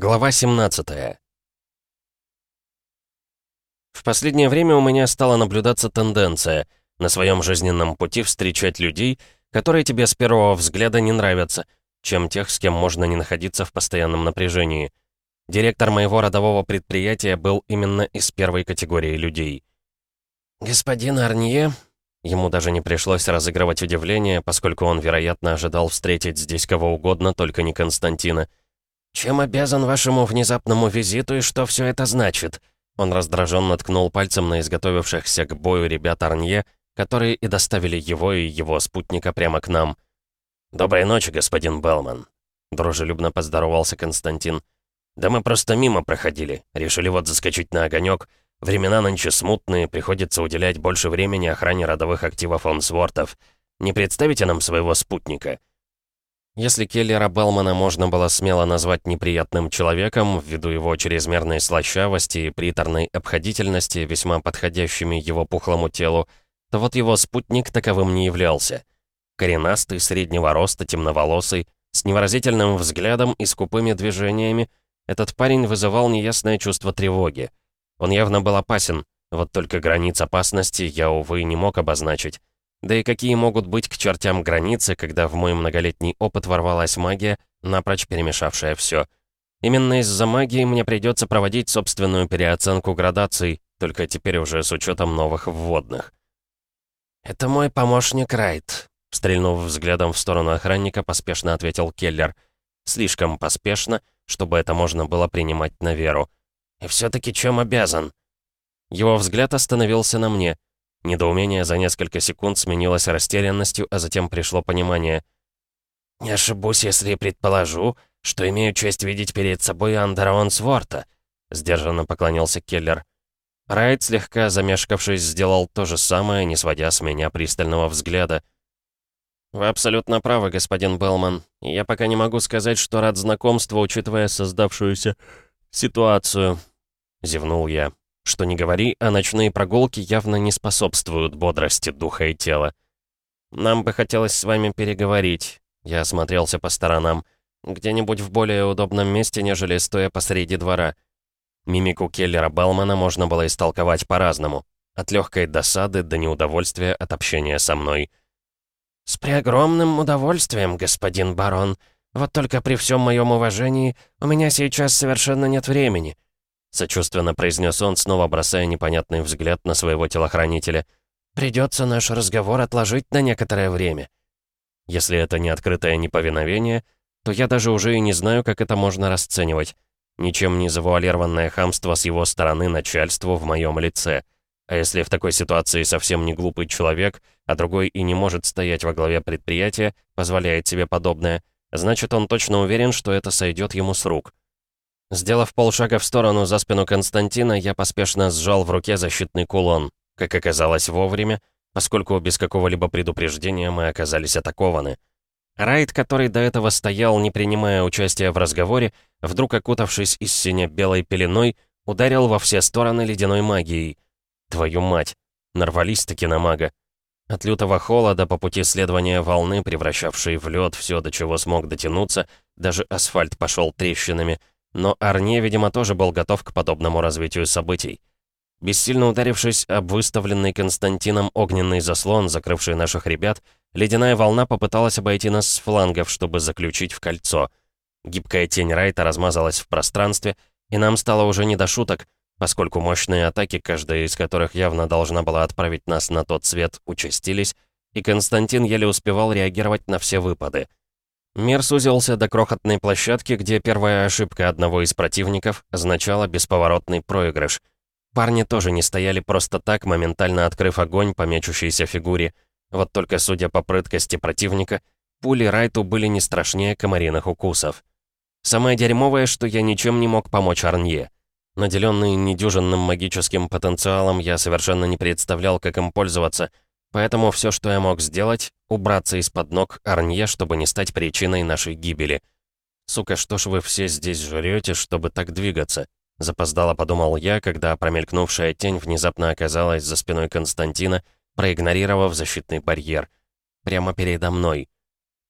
Глава 17 В последнее время у меня стала наблюдаться тенденция на своем жизненном пути встречать людей, которые тебе с первого взгляда не нравятся, чем тех, с кем можно не находиться в постоянном напряжении. Директор моего родового предприятия был именно из первой категории людей. «Господин Арнье...» Ему даже не пришлось разыгрывать удивление, поскольку он, вероятно, ожидал встретить здесь кого угодно, только не Константина — «Чем обязан вашему внезапному визиту и что все это значит?» Он раздраженно ткнул пальцем на изготовившихся к бою ребят Арнье, которые и доставили его и его спутника прямо к нам. «Доброй ночи, господин Белман», — дружелюбно поздоровался Константин. «Да мы просто мимо проходили, решили вот заскочить на огонек. Времена нынче смутные, приходится уделять больше времени охране родовых активов Онсвортов. Не представите нам своего спутника?» Если Келлера Белмана можно было смело назвать неприятным человеком, ввиду его чрезмерной слащавости и приторной обходительности, весьма подходящими его пухлому телу, то вот его спутник таковым не являлся. Коренастый, среднего роста, темноволосый, с невыразительным взглядом и скупыми движениями, этот парень вызывал неясное чувство тревоги. Он явно был опасен, вот только границ опасности я, увы, не мог обозначить. Да и какие могут быть к чертям границы, когда в мой многолетний опыт ворвалась магия, напрочь перемешавшая все. Именно из-за магии мне придется проводить собственную переоценку градаций, только теперь уже с учетом новых вводных. «Это мой помощник Райт», — стрельнув взглядом в сторону охранника, поспешно ответил Келлер. «Слишком поспешно, чтобы это можно было принимать на веру. И все-таки чем обязан?» Его взгляд остановился на мне — Недоумение за несколько секунд сменилось растерянностью, а затем пришло понимание. «Не ошибусь, если предположу, что имею честь видеть перед собой Андерон Сворта», — сдержанно поклонился Келлер. Райт, слегка замешкавшись, сделал то же самое, не сводя с меня пристального взгляда. «Вы абсолютно правы, господин Белман. Я пока не могу сказать, что рад знакомству, учитывая создавшуюся ситуацию», — зевнул я. Что не говори, а ночные прогулки явно не способствуют бодрости духа и тела. «Нам бы хотелось с вами переговорить», — я осмотрелся по сторонам. «Где-нибудь в более удобном месте, нежели стоя посреди двора». Мимику Келлера Белмана можно было истолковать по-разному. От легкой досады до неудовольствия от общения со мной. «С преогромным удовольствием, господин барон. Вот только при всем моем уважении у меня сейчас совершенно нет времени. Сочувственно произнес он, снова бросая непонятный взгляд на своего телохранителя. «Придется наш разговор отложить на некоторое время». Если это не открытое неповиновение, то я даже уже и не знаю, как это можно расценивать. Ничем не завуалированное хамство с его стороны начальству в моем лице. А если в такой ситуации совсем не глупый человек, а другой и не может стоять во главе предприятия, позволяет себе подобное, значит, он точно уверен, что это сойдет ему с рук. Сделав полшага в сторону за спину Константина, я поспешно сжал в руке защитный кулон. Как оказалось вовремя, поскольку без какого-либо предупреждения мы оказались атакованы. Райд, который до этого стоял, не принимая участия в разговоре, вдруг окутавшись из сине-белой пеленой, ударил во все стороны ледяной магией. Твою мать, нарвались-таки на мага. От лютого холода по пути следования волны, превращавшей в лед все, до чего смог дотянуться, даже асфальт пошел трещинами — но Арне, видимо, тоже был готов к подобному развитию событий. Бессильно ударившись об выставленный Константином огненный заслон, закрывший наших ребят, ледяная волна попыталась обойти нас с флангов, чтобы заключить в кольцо. Гибкая тень Райта размазалась в пространстве, и нам стало уже не до шуток, поскольку мощные атаки, каждая из которых явно должна была отправить нас на тот свет, участились, и Константин еле успевал реагировать на все выпады. Мир сузился до крохотной площадки, где первая ошибка одного из противников означала бесповоротный проигрыш. Парни тоже не стояли просто так, моментально открыв огонь по мечущейся фигуре. Вот только, судя по прыткости противника, пули Райту были не страшнее комариных укусов. Самое дерьмовое, что я ничем не мог помочь Арнье. Наделенный недюжинным магическим потенциалом, я совершенно не представлял, как им пользоваться — Поэтому все, что я мог сделать, убраться из-под ног Арнье, чтобы не стать причиной нашей гибели. «Сука, что ж вы все здесь жрете, чтобы так двигаться?» Запоздало подумал я, когда промелькнувшая тень внезапно оказалась за спиной Константина, проигнорировав защитный барьер. Прямо передо мной.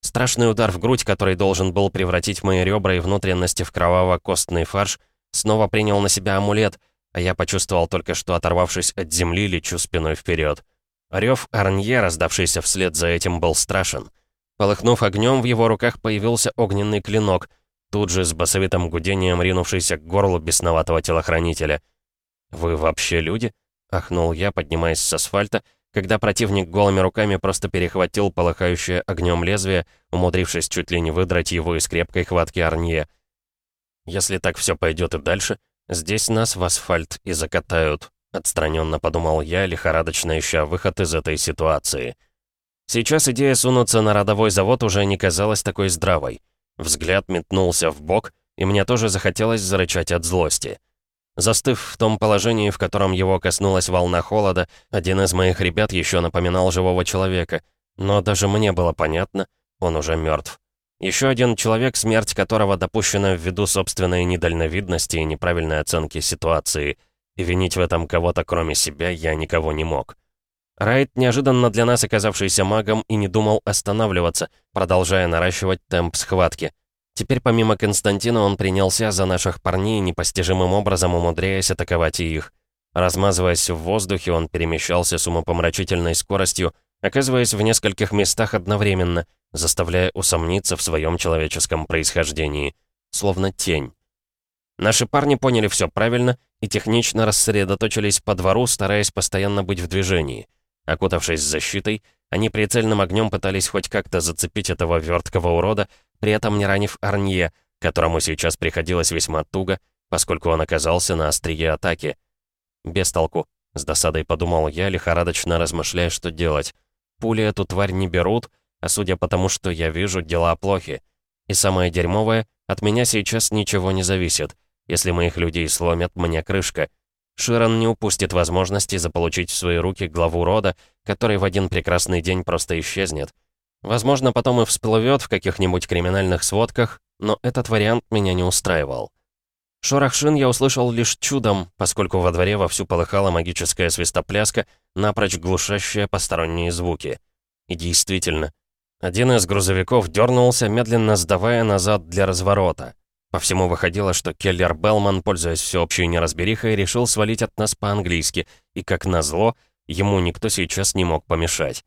Страшный удар в грудь, который должен был превратить мои ребра и внутренности в кроваво-костный фарш, снова принял на себя амулет, а я почувствовал только что, оторвавшись от земли, лечу спиной вперед. Рев Арнье, раздавшийся вслед за этим, был страшен. Полыхнув огнем, в его руках появился огненный клинок, тут же с басовитым гудением ринувшийся к горлу бесноватого телохранителя. «Вы вообще люди?» — ахнул я, поднимаясь с асфальта, когда противник голыми руками просто перехватил полыхающее огнем лезвие, умудрившись чуть ли не выдрать его из крепкой хватки Арнье. «Если так все пойдет и дальше, здесь нас в асфальт и закатают», — отстраненно подумал я, лихорадочно ища выход из этой ситуации. Сейчас идея сунуться на родовой завод уже не казалась такой здравой. Взгляд метнулся в бок, и мне тоже захотелось зарычать от злости. Застыв в том положении, в котором его коснулась волна холода, один из моих ребят еще напоминал живого человека. Но даже мне было понятно, он уже мертв. Еще один человек, смерть которого допущена ввиду собственной недальновидности и неправильной оценки ситуации. И винить в этом кого-то кроме себя я никого не мог. Райт, неожиданно для нас оказавшийся магом, и не думал останавливаться, продолжая наращивать темп схватки. Теперь помимо Константина он принялся за наших парней, непостижимым образом умудряясь атаковать и их. Размазываясь в воздухе, он перемещался с умопомрачительной скоростью, оказываясь в нескольких местах одновременно, заставляя усомниться в своем человеческом происхождении. Словно тень. Наши парни поняли все правильно и технично рассредоточились по двору, стараясь постоянно быть в движении. Окутавшись защитой, они прицельным огнем пытались хоть как-то зацепить этого верткого урода, при этом не ранив Арнье, которому сейчас приходилось весьма туго, поскольку он оказался на острие атаки. Без толку, с досадой подумал я, лихорадочно размышляя, что делать. Пули эту тварь не берут, а судя по тому, что я вижу, дела плохи. И самое дерьмовое, от меня сейчас ничего не зависит. Если моих людей сломят, мне крышка. Широн не упустит возможности заполучить в свои руки главу рода, который в один прекрасный день просто исчезнет. Возможно, потом и всплывет в каких-нибудь криминальных сводках, но этот вариант меня не устраивал. Шорох шин я услышал лишь чудом, поскольку во дворе вовсю полыхала магическая свистопляска, напрочь глушащая посторонние звуки. И действительно, один из грузовиков дернулся, медленно сдавая назад для разворота. По всему выходило, что Келлер Белман, пользуясь всеобщей неразберихой, решил свалить от нас по-английски, и, как назло, ему никто сейчас не мог помешать.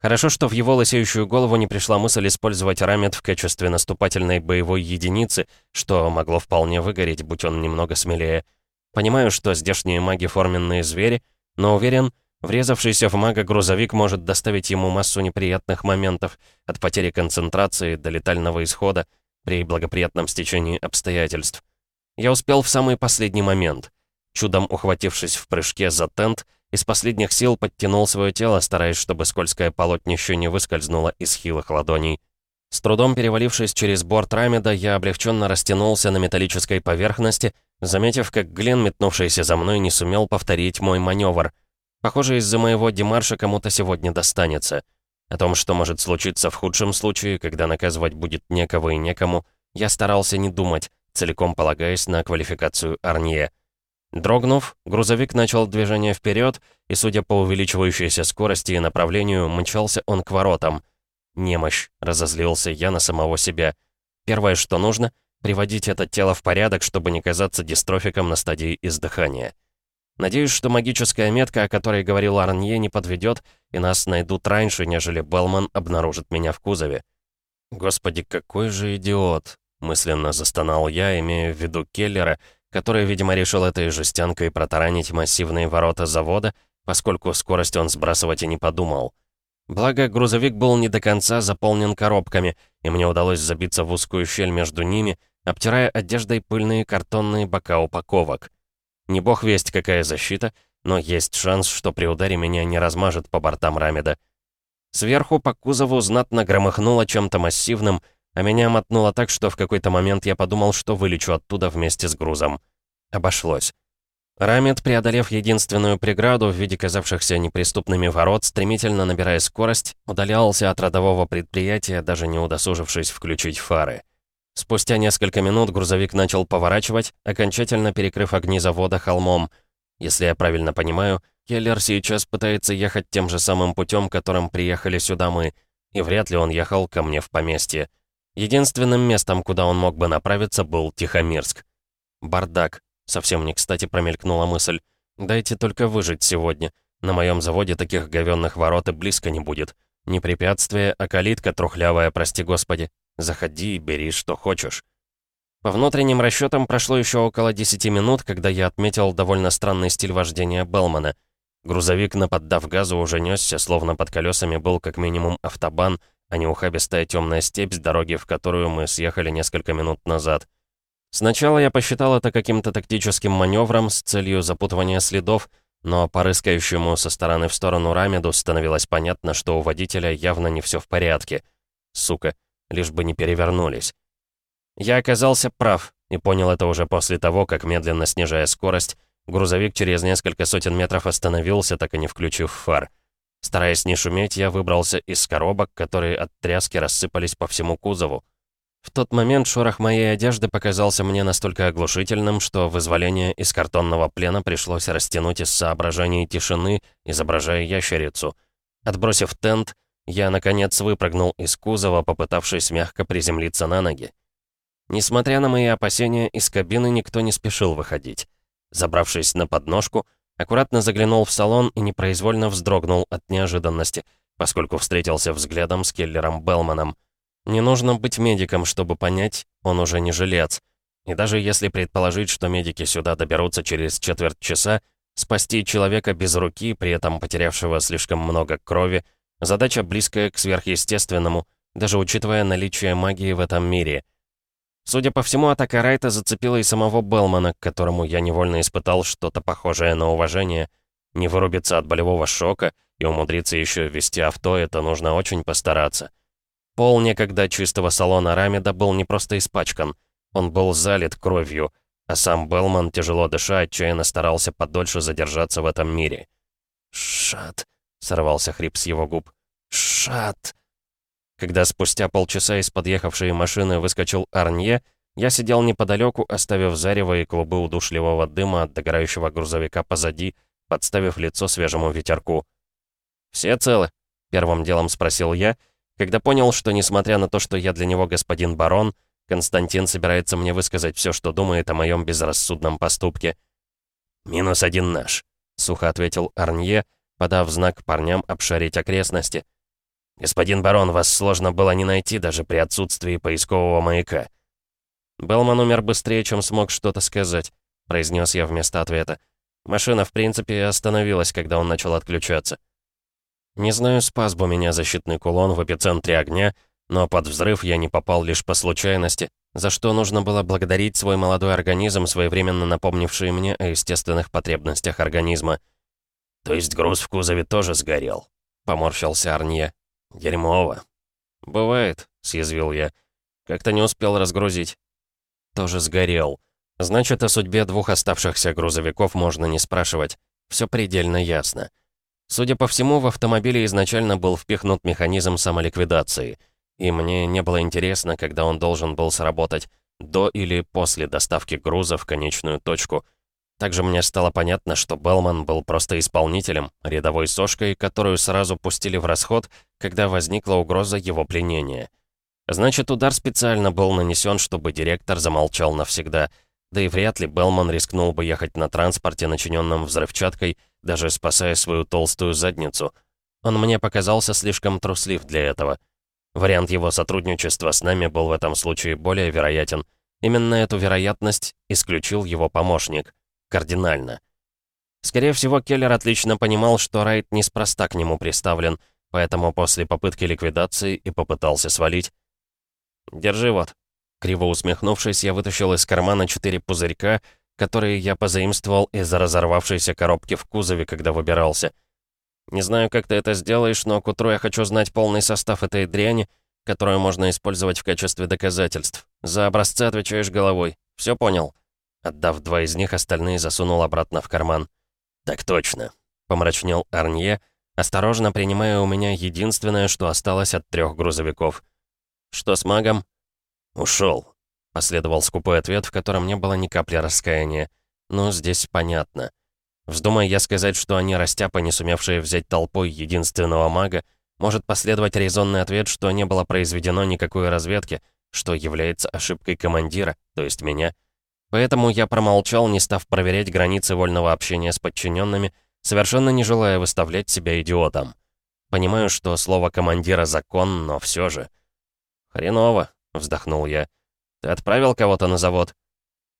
Хорошо, что в его лысеющую голову не пришла мысль использовать рамет в качестве наступательной боевой единицы, что могло вполне выгореть, будь он немного смелее. Понимаю, что здешние маги форменные звери, но уверен, врезавшийся в мага грузовик может доставить ему массу неприятных моментов, от потери концентрации до летального исхода, при благоприятном стечении обстоятельств. Я успел в самый последний момент. Чудом ухватившись в прыжке за тент, из последних сил подтянул свое тело, стараясь, чтобы скользкое полотнище не выскользнуло из хилых ладоней. С трудом перевалившись через борт Рамеда, я облегченно растянулся на металлической поверхности, заметив, как Глен, метнувшийся за мной, не сумел повторить мой маневр. Похоже, из-за моего демарша кому-то сегодня достанется. О том, что может случиться в худшем случае, когда наказывать будет некого и некому, я старался не думать, целиком полагаясь на квалификацию Арнье. Дрогнув, грузовик начал движение вперед, и, судя по увеличивающейся скорости и направлению, мчался он к воротам. «Немощь», — разозлился я на самого себя. «Первое, что нужно — приводить это тело в порядок, чтобы не казаться дистрофиком на стадии издыхания. Надеюсь, что магическая метка, о которой говорил Арнье, не подведет, и нас найдут раньше, нежели Белман обнаружит меня в кузове». «Господи, какой же идиот!» — мысленно застонал я, имея в виду Келлера — который, видимо, решил этой жестянкой протаранить массивные ворота завода, поскольку скорость он сбрасывать и не подумал. Благо, грузовик был не до конца заполнен коробками, и мне удалось забиться в узкую щель между ними, обтирая одеждой пыльные картонные бока упаковок. Не бог весть, какая защита, но есть шанс, что при ударе меня не размажет по бортам Рамеда. Сверху по кузову знатно громыхнуло чем-то массивным, а меня мотнуло так, что в какой-то момент я подумал, что вылечу оттуда вместе с грузом. Обошлось. Рамет, преодолев единственную преграду в виде казавшихся неприступными ворот, стремительно набирая скорость, удалялся от родового предприятия, даже не удосужившись включить фары. Спустя несколько минут грузовик начал поворачивать, окончательно перекрыв огни завода холмом. Если я правильно понимаю, Келлер сейчас пытается ехать тем же самым путем, которым приехали сюда мы — и вряд ли он ехал ко мне в поместье. Единственным местом, куда он мог бы направиться, был Тихомирск. Бардак. Совсем не кстати промелькнула мысль. Дайте только выжить сегодня. На моем заводе таких говенных ворот и близко не будет. Не препятствие, а калитка трухлявая, прости господи. Заходи и бери, что хочешь. По внутренним расчетам прошло еще около 10 минут, когда я отметил довольно странный стиль вождения Белмана. Грузовик, наподдав газу, уже несся, словно под колесами был как минимум автобан, а не ухабистая темная степь с дороги, в которую мы съехали несколько минут назад. Сначала я посчитал это каким-то тактическим маневром с целью запутывания следов, но по рыскающему со стороны в сторону Рамеду становилось понятно, что у водителя явно не все в порядке. Сука, лишь бы не перевернулись. Я оказался прав и понял это уже после того, как, медленно снижая скорость, грузовик через несколько сотен метров остановился, так и не включив фар. Стараясь не шуметь, я выбрался из коробок, которые от тряски рассыпались по всему кузову. В тот момент шорох моей одежды показался мне настолько оглушительным, что вызволение из картонного плена пришлось растянуть из соображений тишины, изображая ящерицу. Отбросив тент, я, наконец, выпрыгнул из кузова, попытавшись мягко приземлиться на ноги. Несмотря на мои опасения, из кабины никто не спешил выходить. Забравшись на подножку, аккуратно заглянул в салон и непроизвольно вздрогнул от неожиданности, поскольку встретился взглядом с Келлером Белманом. Не нужно быть медиком, чтобы понять, он уже не жилец. И даже если предположить, что медики сюда доберутся через четверть часа, спасти человека без руки, при этом потерявшего слишком много крови, задача близкая к сверхъестественному, даже учитывая наличие магии в этом мире — Судя по всему, атака Райта зацепила и самого Белмана, к которому я невольно испытал что-то похожее на уважение. Не вырубиться от болевого шока и умудриться еще вести авто, это нужно очень постараться. Пол некогда чистого салона Рамеда был не просто испачкан, он был залит кровью, а сам Белман, тяжело дыша, отчаянно старался подольше задержаться в этом мире. «Шат!» — сорвался хрип с его губ. «Шат!» Когда спустя полчаса из подъехавшей машины выскочил Арнье, я сидел неподалеку, оставив зарево и клубы удушливого дыма от догорающего грузовика позади, подставив лицо свежему ветерку. «Все целы?» — первым делом спросил я, когда понял, что, несмотря на то, что я для него господин барон, Константин собирается мне высказать все, что думает о моем безрассудном поступке. «Минус один наш», — сухо ответил Арнье, подав знак парням обшарить окрестности — «Господин барон, вас сложно было не найти даже при отсутствии поискового маяка». «Белман умер быстрее, чем смог что-то сказать», — произнес я вместо ответа. Машина, в принципе, остановилась, когда он начал отключаться. Не знаю, спас бы меня защитный кулон в эпицентре огня, но под взрыв я не попал лишь по случайности, за что нужно было благодарить свой молодой организм, своевременно напомнивший мне о естественных потребностях организма. «То есть груз в кузове тоже сгорел?» — поморщился Арнье. «Дерьмово». «Бывает», — съязвил я. «Как-то не успел разгрузить». «Тоже сгорел. Значит, о судьбе двух оставшихся грузовиков можно не спрашивать. Все предельно ясно». Судя по всему, в автомобиле изначально был впихнут механизм самоликвидации. И мне не было интересно, когда он должен был сработать, до или после доставки груза в конечную точку — также мне стало понятно, что Белман был просто исполнителем, рядовой сошкой, которую сразу пустили в расход, когда возникла угроза его пленения. Значит, удар специально был нанесен, чтобы директор замолчал навсегда. Да и вряд ли Белман рискнул бы ехать на транспорте, начиненном взрывчаткой, даже спасая свою толстую задницу. Он мне показался слишком труслив для этого. Вариант его сотрудничества с нами был в этом случае более вероятен. Именно эту вероятность исключил его помощник. Кардинально. Скорее всего, Келлер отлично понимал, что Райт неспроста к нему приставлен, поэтому после попытки ликвидации и попытался свалить. «Держи вот». Криво усмехнувшись, я вытащил из кармана четыре пузырька, которые я позаимствовал из разорвавшейся коробки в кузове, когда выбирался. Не знаю, как ты это сделаешь, но к утру я хочу знать полный состав этой дряни, которую можно использовать в качестве доказательств. За образцы отвечаешь головой. Все понял?» Отдав два из них, остальные засунул обратно в карман. «Так точно», — помрачнел Арнье, осторожно принимая у меня единственное, что осталось от трех грузовиков. «Что с магом?» «Ушел», — последовал скупой ответ, в котором не было ни капли раскаяния. «Ну, здесь понятно». Вздумай я сказать, что они растяпы, не сумевшие взять толпой единственного мага, Может последовать резонный ответ, что не было произведено никакой разведки, что является ошибкой командира, то есть меня. Поэтому я промолчал, не став проверять границы вольного общения с подчиненными, совершенно не желая выставлять себя идиотом. Понимаю, что слово командира закон, но все же. «Хреново», — вздохнул я. «Ты отправил кого-то на завод?»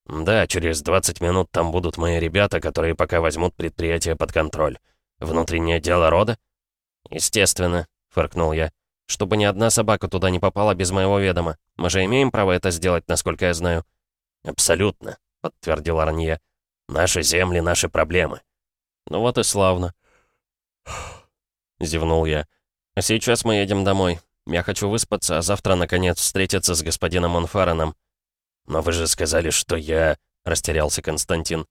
«Да, через 20 минут там будут мои ребята, которые пока возьмут предприятие под контроль. Внутреннее дело рода?» «Естественно», — фыркнул я. «Чтобы ни одна собака туда не попала без моего ведома. Мы же имеем право это сделать, насколько я знаю». «Абсолютно», — подтвердил Арнье. «Наши земли, наши проблемы». «Ну вот и славно». Зевнул я. «А сейчас мы едем домой. Я хочу выспаться, а завтра, наконец, встретиться с господином Монфареном». «Но вы же сказали, что я...» — растерялся Константин.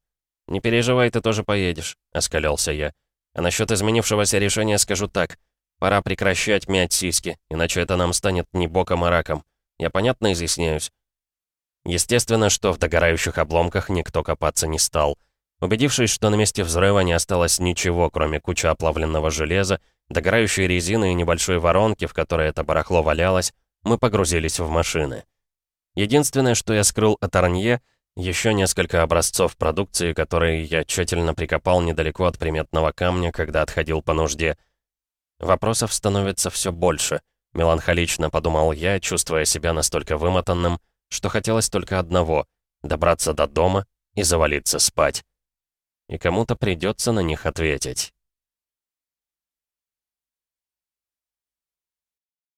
«Не переживай, ты тоже поедешь», — оскалялся я. «А насчет изменившегося решения скажу так. Пора прекращать мять сиськи, иначе это нам станет не боком, а раком. Я понятно изъясняюсь?» Естественно, что в догорающих обломках никто копаться не стал. Убедившись, что на месте взрыва не осталось ничего, кроме кучи оплавленного железа, догорающей резины и небольшой воронки, в которой это барахло валялось, мы погрузились в машины. Единственное, что я скрыл от Арнье, еще несколько образцов продукции, которые я тщательно прикопал недалеко от приметного камня, когда отходил по нужде. Вопросов становится все больше. Меланхолично подумал я, чувствуя себя настолько вымотанным, что хотелось только одного — добраться до дома и завалиться спать. И кому-то придется на них ответить.